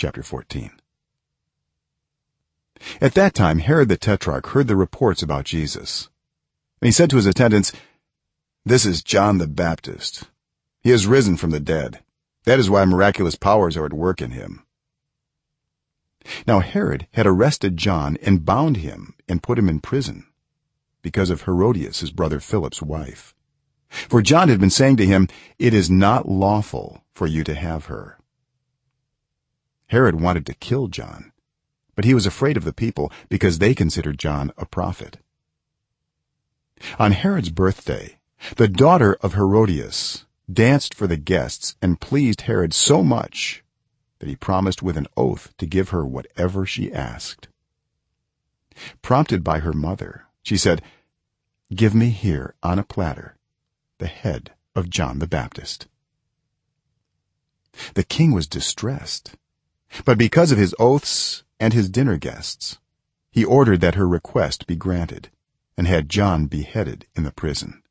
chapter 14 at that time herod the tetrarch heard the reports about jesus. And he said to his attendants this is john the baptist. He has risen from the dead. That is why miraculous powers are at work in him. Now herod had arrested john and bound him and put him in prison because of herodias his brother philip's wife. For john had been saying to him it is not lawful for you to have her herod wanted to kill john but he was afraid of the people because they considered john a prophet. On herod's birthday the daughter of herodias danced for the guests and pleased herod so much that he promised with an oath to give her whatever she asked. Prompted by her mother she said give me here on a platter the head of john the baptist. The king was distressed but because of his oaths and his dinner guests he ordered that her request be granted and had john beheaded in the prison.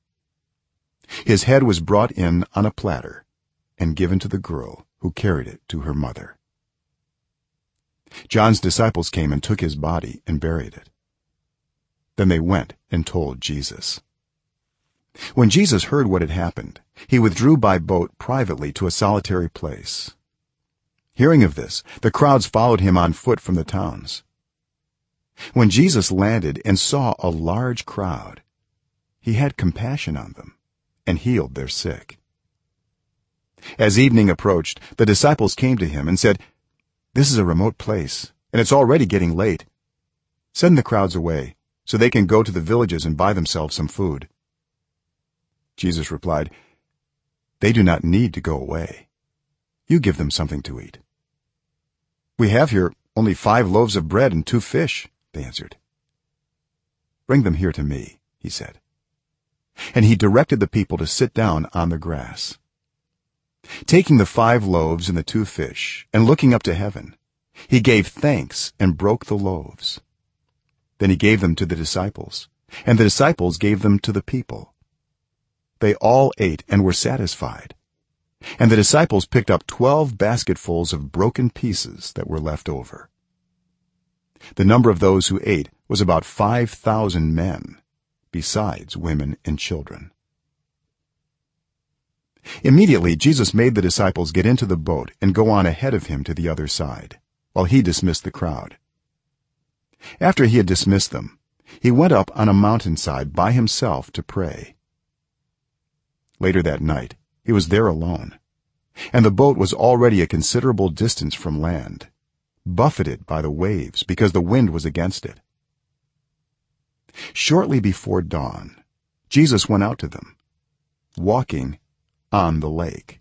His head was brought in on a platter and given to the girl who carried it to her mother. John's disciples came and took his body and buried it. Then they went and told jesus. When jesus heard what had happened he withdrew by boat privately to a solitary place hearing of this the crowds followed him on foot from the towns. When jesus landed and saw a large crowd he had compassion on them and healed their sick. As evening approached the disciples came to him and said this is a remote place and it's already getting late. Send the crowds away so they can go to the villages and buy themselves some food. Jesus replied they do not need to go away. You give them something to eat we have here only 5 loaves of bread and 2 fish they answered. Bring them here to me he said. And he directed the people to sit down on the grass. Taking the 5 loaves and the 2 fish and looking up to heaven he gave thanks and broke the loaves. Then he gave them to the disciples and the disciples gave them to the people. They all ate and were satisfied and the disciples picked up 12 basketfuls of broken pieces that were left over. The number of those who ate was about 5000 men besides women and children. Immediately jesus made the disciples get into the boat and go on ahead of him to the other side while he dismissed the crowd. After he had dismissed them he went up on a mountainside by himself to pray. Later that night he was there alone. And the boat was already a considerable distance from land buffeted by the waves because the wind was against it. Shortly before dawn jesus went out to them walking on the lake.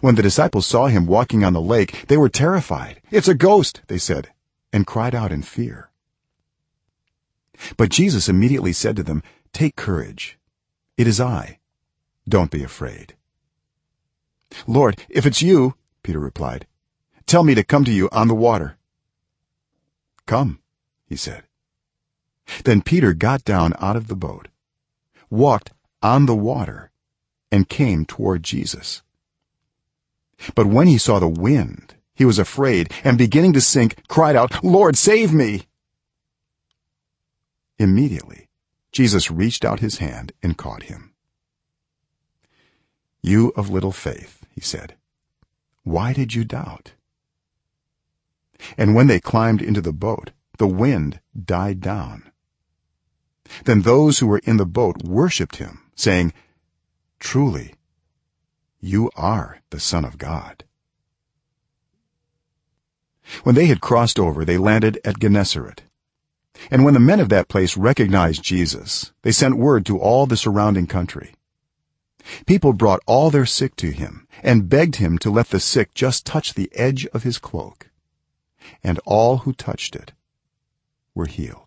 When the disciples saw him walking on the lake they were terrified. It's a ghost they said and cried out in fear. But jesus immediately said to them take courage. It is i don't be afraid. Lord if it's you peter replied tell me to come to you on the water. Come he said. Then peter got down out of the boat walked on the water and came toward jesus. But when he saw the wind he was afraid and beginning to sink cried out lord save me! Immediately jesus reached out his hand and caught him you of little faith he said. Why did you doubt? And when they climbed into the boat the wind died down. Then those who were in the boat worshipped him saying truly you are the son of god. When they had crossed over they landed at gennesaret. And when the men of that place recognized jesus they sent word to all the surrounding country people brought all their sick to him and begged him to let the sick just touch the edge of his cloak. And all who touched it were healed